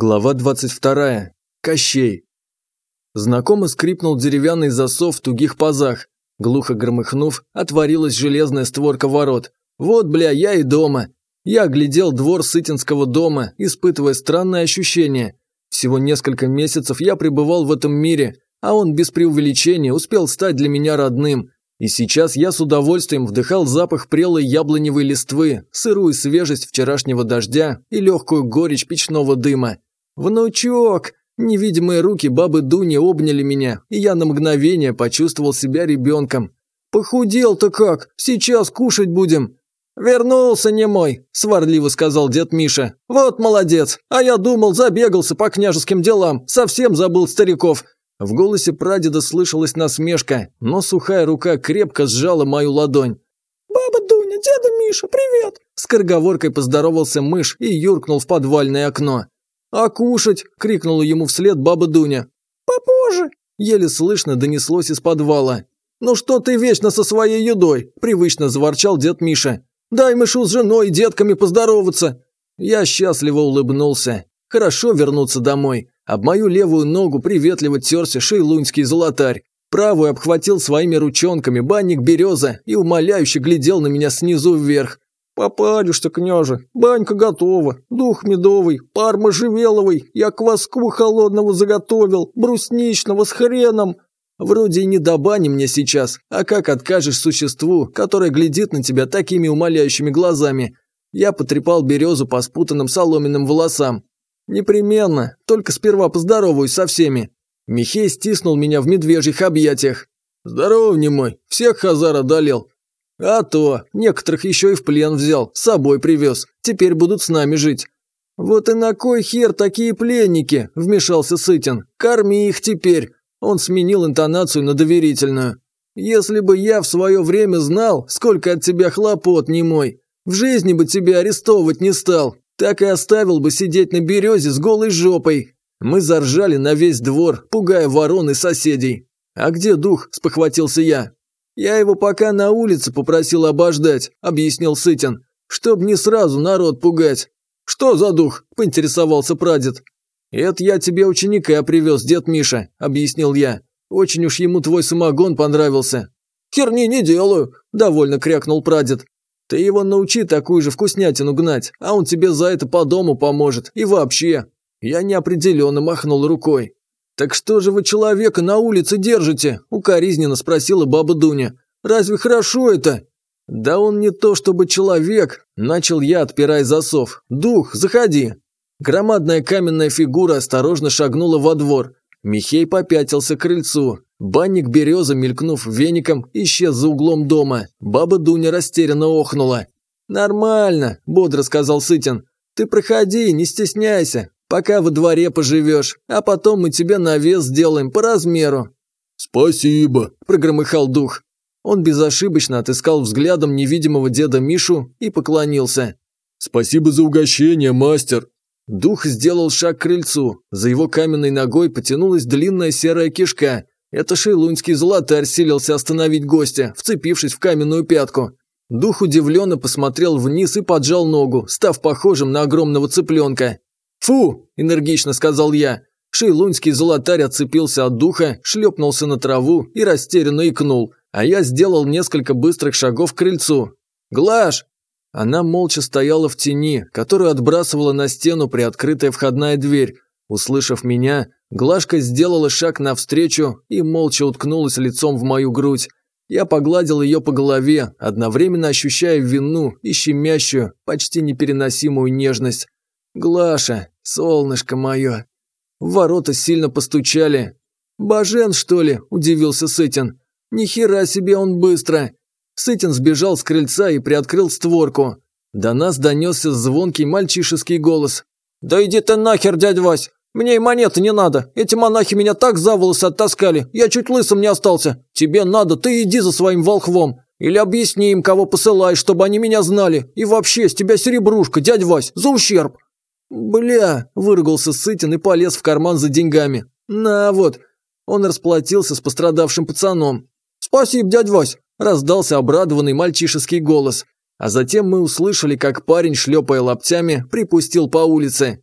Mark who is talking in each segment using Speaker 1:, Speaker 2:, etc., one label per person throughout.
Speaker 1: Глава 22. Кощей. Знакомо скрипнул деревянный засов в тугих пазах. Глухо громыхнув, отворилась железная створка ворот. «Вот, бля, я и дома!» Я оглядел двор Сытинского дома, испытывая странное ощущение. Всего несколько месяцев я пребывал в этом мире, а он без преувеличения успел стать для меня родным. И сейчас я с удовольствием вдыхал запах прелой яблоневой листвы, сырую свежесть вчерашнего дождя и легкую горечь печного дыма. «Внучок!» Невидимые руки бабы Дуни обняли меня, и я на мгновение почувствовал себя ребенком. «Похудел-то как! Сейчас кушать будем!» «Вернулся не мой, – сварливо сказал дед Миша. «Вот молодец! А я думал, забегался по княжеским делам, совсем забыл стариков». В голосе прадеда слышалась насмешка, но сухая рука крепко сжала мою ладонь.
Speaker 2: «Баба Дуня, деда Миша, привет!»
Speaker 1: С корговоркой поздоровался мышь и юркнул в подвальное окно. «А кушать!» – крикнула ему вслед баба Дуня.
Speaker 2: «Попозже!»
Speaker 1: – еле слышно донеслось из подвала. «Ну что ты вечно со своей едой?» – привычно заворчал дед Миша. «Дай мышу с женой и детками поздороваться!» Я счастливо улыбнулся. «Хорошо вернуться домой!» Об мою левую ногу приветливо терся шейлунский золотарь. Правую обхватил своими ручонками банник береза и умоляюще глядел на меня снизу вверх.
Speaker 2: «Папанюшка, княже, банька готова, дух медовый, пар можжевеловый, я кваску холодного заготовил, брусничного с хреном».
Speaker 1: Вроде и не до бани мне сейчас, а как откажешь существу, которое глядит на тебя такими умоляющими глазами? Я потрепал березу по спутанным соломенным волосам. Непременно, только сперва поздороваюсь со всеми. Михей стиснул меня в медвежьих объятиях. Здорово, немой, всех хазар одолел. «А то, некоторых еще и в плен взял, с собой привез, теперь будут с нами жить». «Вот и на кой хер такие пленники?» – вмешался Сытин. «Корми их теперь!» Он сменил интонацию на доверительную. «Если бы я в свое время знал, сколько от тебя хлопот, не мой, в жизни бы тебя арестовывать не стал, так и оставил бы сидеть на березе с голой жопой». Мы заржали на весь двор, пугая ворон и соседей. «А где дух?» – спохватился я. «Я его пока на улице попросил обождать», – объяснил Сытин, – «чтоб не сразу народ пугать». «Что за дух?» – поинтересовался прадед. «Это я тебе ученика привез, дед Миша», – объяснил я. «Очень уж ему твой самогон понравился». «Херни не делаю», – довольно крякнул прадед. «Ты его научи такую же вкуснятину гнать, а он тебе за это по дому поможет и вообще». Я неопределенно махнул рукой. «Так что же вы человека на улице держите?» – укоризненно спросила баба Дуня. «Разве хорошо это?» «Да он не то чтобы человек», – начал я, отпирая засов. «Дух, заходи». Громадная каменная фигура осторожно шагнула во двор. Михей попятился к крыльцу. Банник береза, мелькнув веником, исчез за углом дома. Баба Дуня растерянно охнула. «Нормально», – бодро сказал Сытин. «Ты проходи, не стесняйся. Пока во дворе поживешь, а потом мы тебе навес сделаем по размеру».
Speaker 3: «Спасибо», –
Speaker 1: прогромыхал дух. Он безошибочно отыскал взглядом невидимого деда Мишу и поклонился.
Speaker 3: «Спасибо за угощение, мастер!»
Speaker 1: Дух сделал шаг к крыльцу. За его каменной ногой потянулась длинная серая кишка. Это шейлунский золотарь силился остановить гостя, вцепившись в каменную пятку. Дух удивленно посмотрел вниз и поджал ногу, став похожим на огромного цыпленка. «Фу!» – энергично сказал я. Шейлунский золотарь отцепился от духа, шлепнулся на траву и растерянно икнул, а я сделал несколько быстрых шагов к крыльцу. «Глаш!» Она молча стояла в тени, которую отбрасывала на стену приоткрытая входная дверь. Услышав меня, Глашка сделала шаг навстречу и молча уткнулась лицом в мою грудь. Я погладил ее по голове, одновременно ощущая вину и щемящую, почти непереносимую нежность. «Глаша, солнышко мое, ворота сильно постучали». «Бажен, что ли?» – удивился Сытин. «Ни хера себе он быстро!» Сытин сбежал с крыльца и приоткрыл створку. До нас донесся звонкий мальчишеский голос.
Speaker 2: «Да иди ты нахер, дядь Вась! Мне и монеты не надо! Эти монахи меня так за волосы оттаскали! Я чуть лысым не остался! Тебе надо, ты иди за своим волхвом! Или объясни им, кого посылаешь, чтобы они меня знали! И вообще, с тебя серебрушка, дядь Вась, за ущерб!»
Speaker 1: «Бля!» – выругался Сытин и полез в карман за деньгами. «На вот!» Он расплатился с пострадавшим пацаном.
Speaker 2: «Спасибо, дядь Вась!»
Speaker 1: – раздался обрадованный мальчишеский голос. А затем мы услышали, как парень, шлепая лаптями, припустил по улице.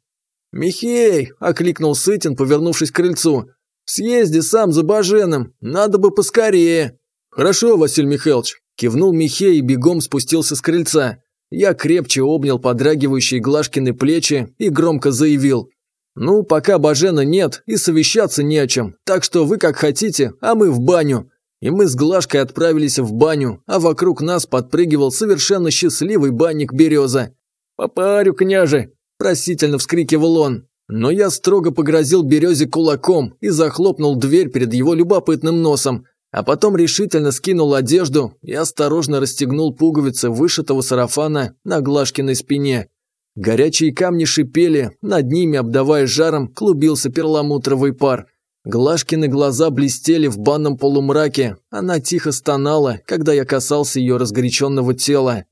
Speaker 1: «Михей!» – окликнул Сытин, повернувшись к крыльцу. В съезде сам за Баженом, надо бы поскорее!»
Speaker 3: «Хорошо, Василий Михайлович!» – кивнул Михей и бегом спустился с крыльца.
Speaker 1: Я крепче обнял подрагивающие Глашкины плечи и громко заявил. «Ну, пока Бажена нет и совещаться не о чем, так что вы как хотите, а мы в баню». И мы с Глашкой отправились в баню, а вокруг нас подпрыгивал совершенно счастливый банник Береза. «Попарю, княже!» – просительно вскрикивал он. Но я строго погрозил Березе кулаком и захлопнул дверь перед его любопытным носом, а потом решительно скинул одежду и осторожно расстегнул пуговицы вышитого сарафана на Глашкиной спине. Горячие камни шипели, над ними, обдавая жаром, клубился перламутровый пар. Глашкины глаза блестели в банном полумраке. Она тихо стонала, когда я касался ее разгоряченного тела.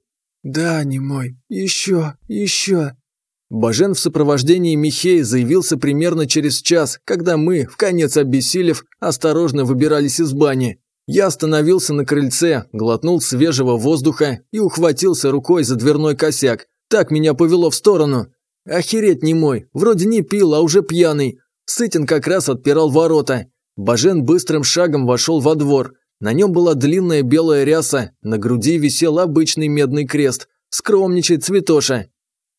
Speaker 2: «Да, не мой, еще, еще,
Speaker 1: Бажен в сопровождении Михея заявился примерно через час, когда мы, в конец обессилев, осторожно выбирались из бани. Я остановился на крыльце, глотнул свежего воздуха и ухватился рукой за дверной косяк. Так меня повело в сторону. Охереть не мой, вроде не пил, а уже пьяный. Сытин как раз отпирал ворота. Бажен быстрым шагом вошел во двор. На нем была длинная белая ряса, на груди висел обычный медный крест. Скромничает цветоша.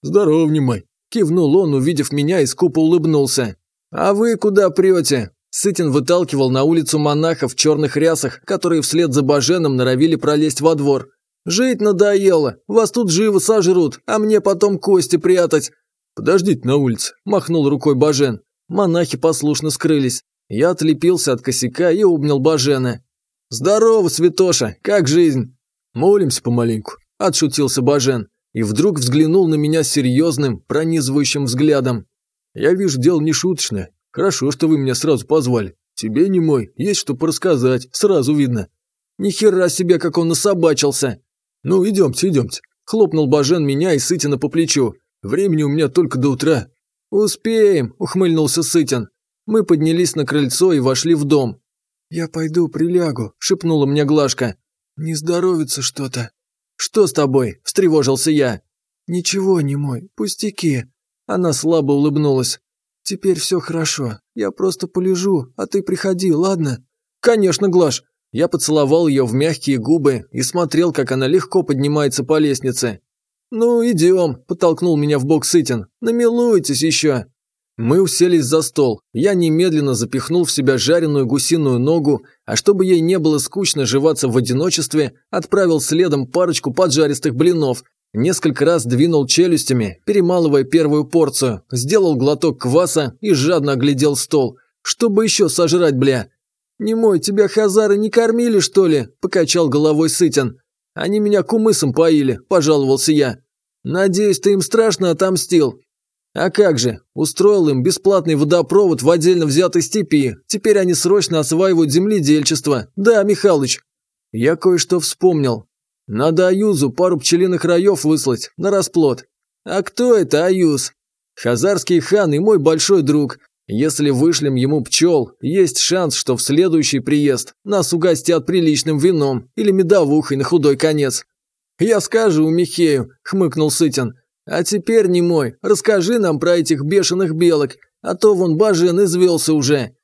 Speaker 3: «Здорово, внимай!»
Speaker 1: Кивнул он, увидев меня, и скупо улыбнулся. «А вы куда прете?» Сытин выталкивал на улицу монахов в черных рясах, которые вслед за Баженом норовили пролезть во двор. «Жить надоело, вас тут живо сожрут, а мне потом кости прятать».
Speaker 3: «Подождите на улице», – махнул рукой Бажен.
Speaker 1: Монахи послушно скрылись. Я отлепился от косяка и обнял Бажена. «Здорово, святоша, как жизнь?»
Speaker 3: «Молимся помаленьку», – отшутился Бажен и вдруг взглянул на меня серьезным, пронизывающим взглядом. «Я вижу, дело не шуточное. Хорошо, что вы меня сразу позвали. Тебе, не мой, есть что порассказать, сразу видно».
Speaker 1: «Ни хера себе, как он насобачился!»
Speaker 3: «Ну, идемте, идемте». Хлопнул Бажен меня и Сытина по плечу. «Времени у меня только до утра».
Speaker 1: «Успеем!» – ухмыльнулся Сытин. Мы поднялись на крыльцо и вошли в дом.
Speaker 2: «Я пойду прилягу», – шепнула мне Глашка. «Не здоровится что-то».
Speaker 1: Что с тобой?» – встревожился я.
Speaker 2: «Ничего, не мой, пустяки».
Speaker 1: Она слабо улыбнулась.
Speaker 2: «Теперь все хорошо. Я просто полежу, а ты приходи, ладно?»
Speaker 1: «Конечно, Глаш!» Я поцеловал ее в мягкие губы и смотрел, как она легко поднимается по лестнице. «Ну, идем», – подтолкнул меня в бок Сытин. «Намилуйтесь еще». Мы уселись за стол. Я немедленно запихнул в себя жареную гусиную ногу а чтобы ей не было скучно живаться в одиночестве, отправил следом парочку поджаристых блинов, несколько раз двинул челюстями, перемалывая первую порцию, сделал глоток кваса и жадно оглядел стол. Чтобы еще сожрать, бля. «Не мой, тебя хазары не кормили, что ли?» – покачал головой Сытин. «Они меня кумысом поили», – пожаловался я. «Надеюсь, ты им страшно отомстил. А как же? Устроил им бесплатный водопровод в отдельно взятой степи. Теперь они срочно осваивают земледельчество. Да, Михалыч. Я кое-что вспомнил. Надо Аюзу пару пчелиных раев выслать, на расплод. А кто это Аюз? Хазарский хан и мой большой друг. Если вышлем ему пчел, есть шанс, что в следующий приезд нас угостят приличным вином или медовухой на худой конец. Я скажу Михею, хмыкнул Сытин. А теперь, не мой, расскажи нам про этих бешеных белок, а то вон Бажен извелся уже».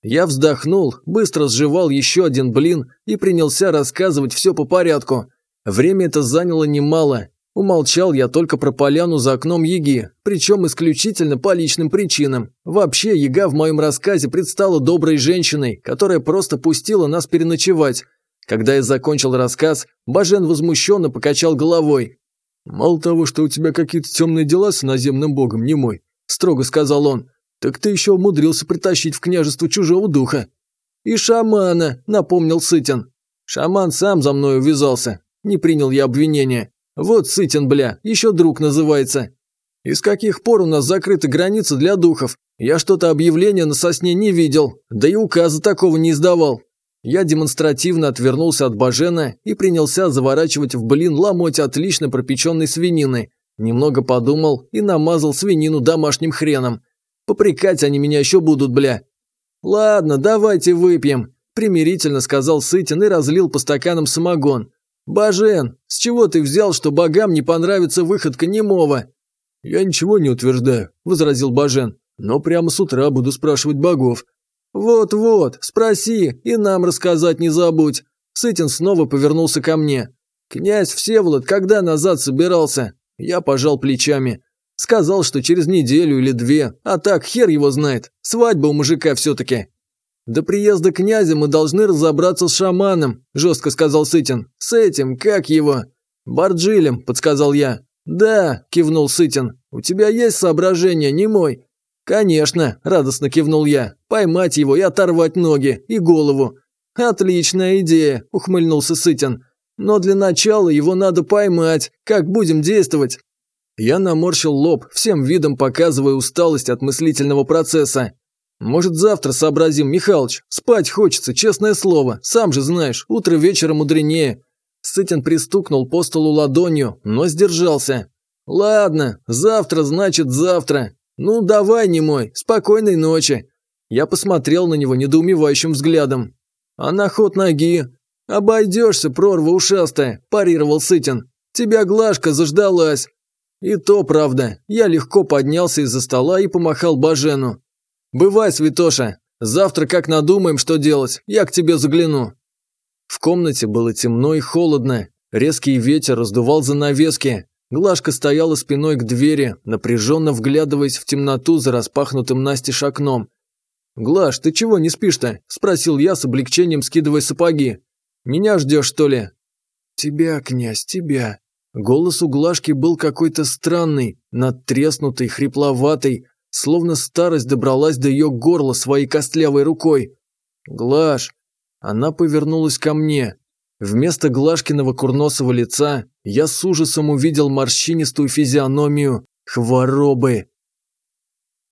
Speaker 1: Я вздохнул, быстро сживал еще один блин и принялся рассказывать все по порядку. Время это заняло немало. Умолчал я только про поляну за окном Еги, причем исключительно по личным причинам. Вообще, Ега в моем рассказе предстала доброй женщиной, которая просто пустила нас переночевать. Когда я закончил рассказ, Бажен возмущенно покачал головой,
Speaker 3: «Мало того, что у тебя какие-то темные дела с наземным богом, не мой», – строго сказал он, – «так ты еще умудрился притащить в княжество чужого духа».
Speaker 1: «И шамана», – напомнил Сытин. «Шаман сам за мной увязался. Не принял я обвинения. Вот Сытин, бля, еще друг называется. Из каких пор у нас закрыта граница для духов? Я что-то объявление на сосне не видел, да и указа такого не издавал. Я демонстративно отвернулся от Бажена и принялся заворачивать в блин ломоть отлично пропеченной свинины. Немного подумал и намазал свинину домашним хреном. Попрекать они меня еще будут, бля. «Ладно, давайте выпьем», – примирительно сказал Сытин и разлил по стаканам самогон. «Бажен, с чего ты взял, что богам не понравится выходка немого?»
Speaker 3: «Я ничего не утверждаю», – возразил Бажен. «Но прямо с утра буду спрашивать богов.
Speaker 1: «Вот-вот, спроси, и нам рассказать не забудь!» Сытин снова повернулся ко мне. «Князь Всеволод когда назад собирался?» Я пожал плечами. Сказал, что через неделю или две, а так хер его знает, свадьба у мужика все-таки. «До приезда князя мы должны разобраться с шаманом», – жестко сказал Сытин. «С этим, как его?» «Барджилем», – подсказал я. «Да», – кивнул Сытин. «У тебя есть соображение, не мой. «Конечно!» – радостно кивнул я. «Поймать его и оторвать ноги и голову!» «Отличная идея!» – ухмыльнулся Сытин. «Но для начала его надо поймать. Как будем действовать?» Я наморщил лоб, всем видом показывая усталость от мыслительного процесса. «Может, завтра сообразим, Михалыч? Спать хочется, честное слово. Сам же знаешь, утро вечера мудренее». Сытин пристукнул по столу ладонью, но сдержался. «Ладно, завтра значит завтра. «Ну давай, не мой, спокойной ночи!» Я посмотрел на него недоумевающим взглядом. «А на ход ноги?» «Обойдешься, прорва ушастая!» – парировал Сытин. «Тебя Глашка заждалась!» «И то правда, я легко поднялся из-за стола и помахал Бажену. «Бывай, святоша, завтра как надумаем, что делать, я к тебе загляну». В комнате было темно и холодно, резкий ветер раздувал занавески, Глажка стояла спиной к двери, напряженно вглядываясь в темноту за распахнутым настежь окном. «Глаш, ты чего не спишь-то?» – спросил я с облегчением, скидывая сапоги. «Меня ждешь, что ли?»
Speaker 3: «Тебя, князь, тебя».
Speaker 1: Голос у Глашки был какой-то странный, надтреснутый, хрипловатый, словно старость добралась до ее горла своей костлявой рукой. «Глаш!» Она повернулась ко мне. Вместо Глашкиного курносого лица я с ужасом увидел морщинистую физиономию Хворобы,